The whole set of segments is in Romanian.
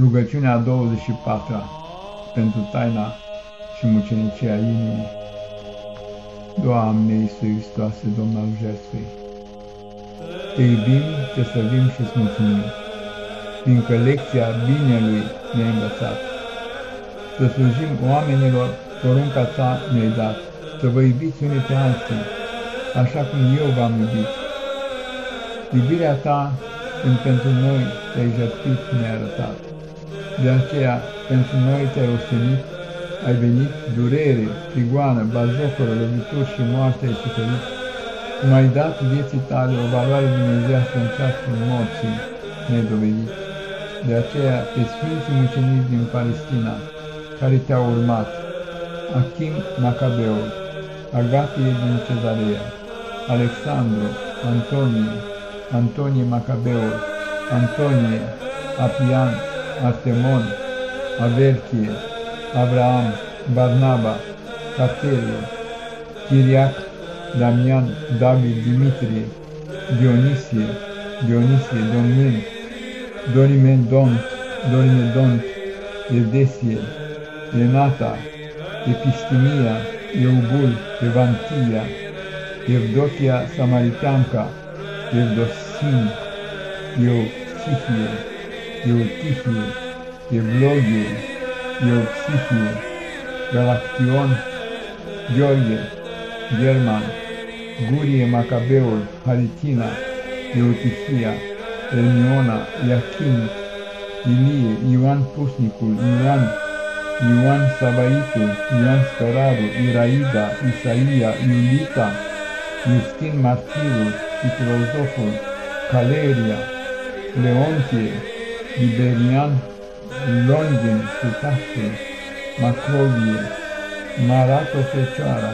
Rugăciunea a 24-a pentru taina și mucenicia inimii. Doamne Iisus Hristoase, Domn al jertfei, Te iubim, Te slăvim și îți mulțumim, fiindcă lecția binelui ne-a învățat. Să slujim oamenilor, porunca Ta ne-ai dat, să vă iubiți unii pe alții, așa cum eu v-am iubit. Iubirea Ta, când pentru noi te-ai jertfit, ne-ai arătat. De aceea, pentru noi te-ai ostenit, ai venit, durere, prigoană, bazocoră, lovituri și moarte ai suferit, cum ai dat vieții tale o valoare dumnezească în ceasul morții ne-ai dovedit. De aceea, pe Sfinții Mucenici din Palestina, care te-au urmat, Achim Macabeul, Agatie din Cezarea, Alexandru, Antonie, Antonie Macabeul, Antonie, Apian, Artemon, Averchie, Abraham, Barnaba, Caterie, Chiriac, Damian, David, Dimitrie, Dionisie, Dionisie, Domnin, Dorimedont, Dorimedont, Evdesie, Renata, Epistimia, Eubul, Evantia, Evdokia Samaritanca, Evdosin, Eupsihie, Eutihie, Evlogie, Euxihie, Galaction, Gheorghe, German, Gurie Macabeul, Haritina, Eutihia, Ermiona, Iachim, Ilie, Ioan Pusnicul, Ioan, Ioan Savaitul, Ioan Speraru, Iraida, Isaia, Iulita, Justin Martirul și filozoful, Caleria, Leontie, Liberian, Longin, Sutasul, Macrovie, Marato Fecioara,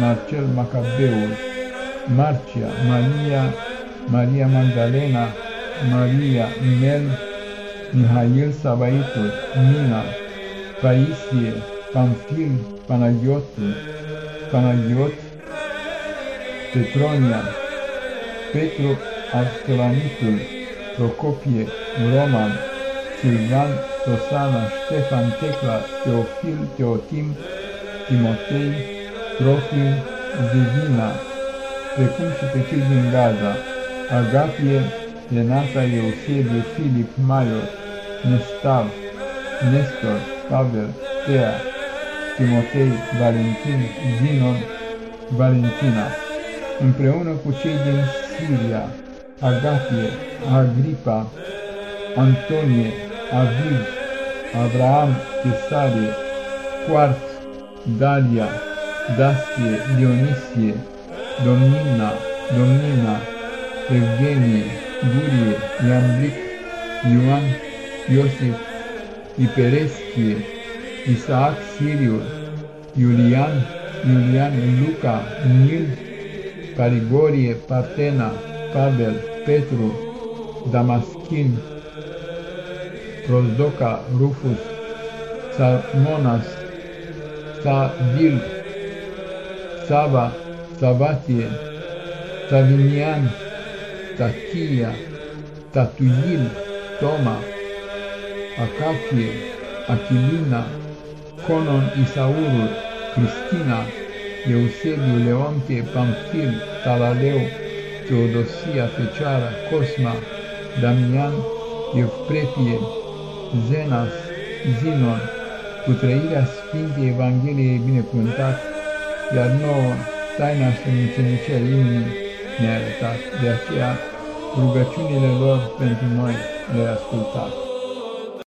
Marcel Macabeul, Marcia, Maria, Maria Magdalena, Maria Mel, Mihail Savaitul, Mina, Paisie, Pamfil, Panagiotul, Panagiot, Petronia, Petru Arcelanitul, Procopie, Roman, Silvan, Tosana, Ștefan, Tecla, Teofil, Teotim, Timotei, Trofim, Divina, precum și pe cei din Gaza, Agapie, Renata, Eusebiu, Filip, Maior, Nestav, Nestor, Pavel, Tea, Timotei, Valentin, Zinon, Valentina, împreună cu cei din Siria, Agapie, Agripa, Antonie, Aviv, Abraham, Cesarie, Quart, Dalia, Dastie, Dionisie, Domnina, Domnina, Evgenie, Gurie, Iamblic, Ioan, Iosif, Ipereschie, Isaac Siriul, Iulian, Iulian Luca, Nil, Parigorie, Partena, Pavel, Petru, Damaschin, Prozdoca, Rufus, Salmonas, Savil, Sava, Savatie, Savinian, Tachia, Tatuil, Toma, Acafie, Achilina, Conon Isaurul, Cristina, Eusebiu, Leontie, Pamfil, Talaleu, Teodosia Fecioara, Cosma, Damian, Evprepie, Zenas, Zinon, cu trăirea Sfintei Evangheliei binecuvântat, iar nouă taina și mucenicia inimii ne-a arătat. De aceea, rugăciunile lor pentru noi le-a ascultat.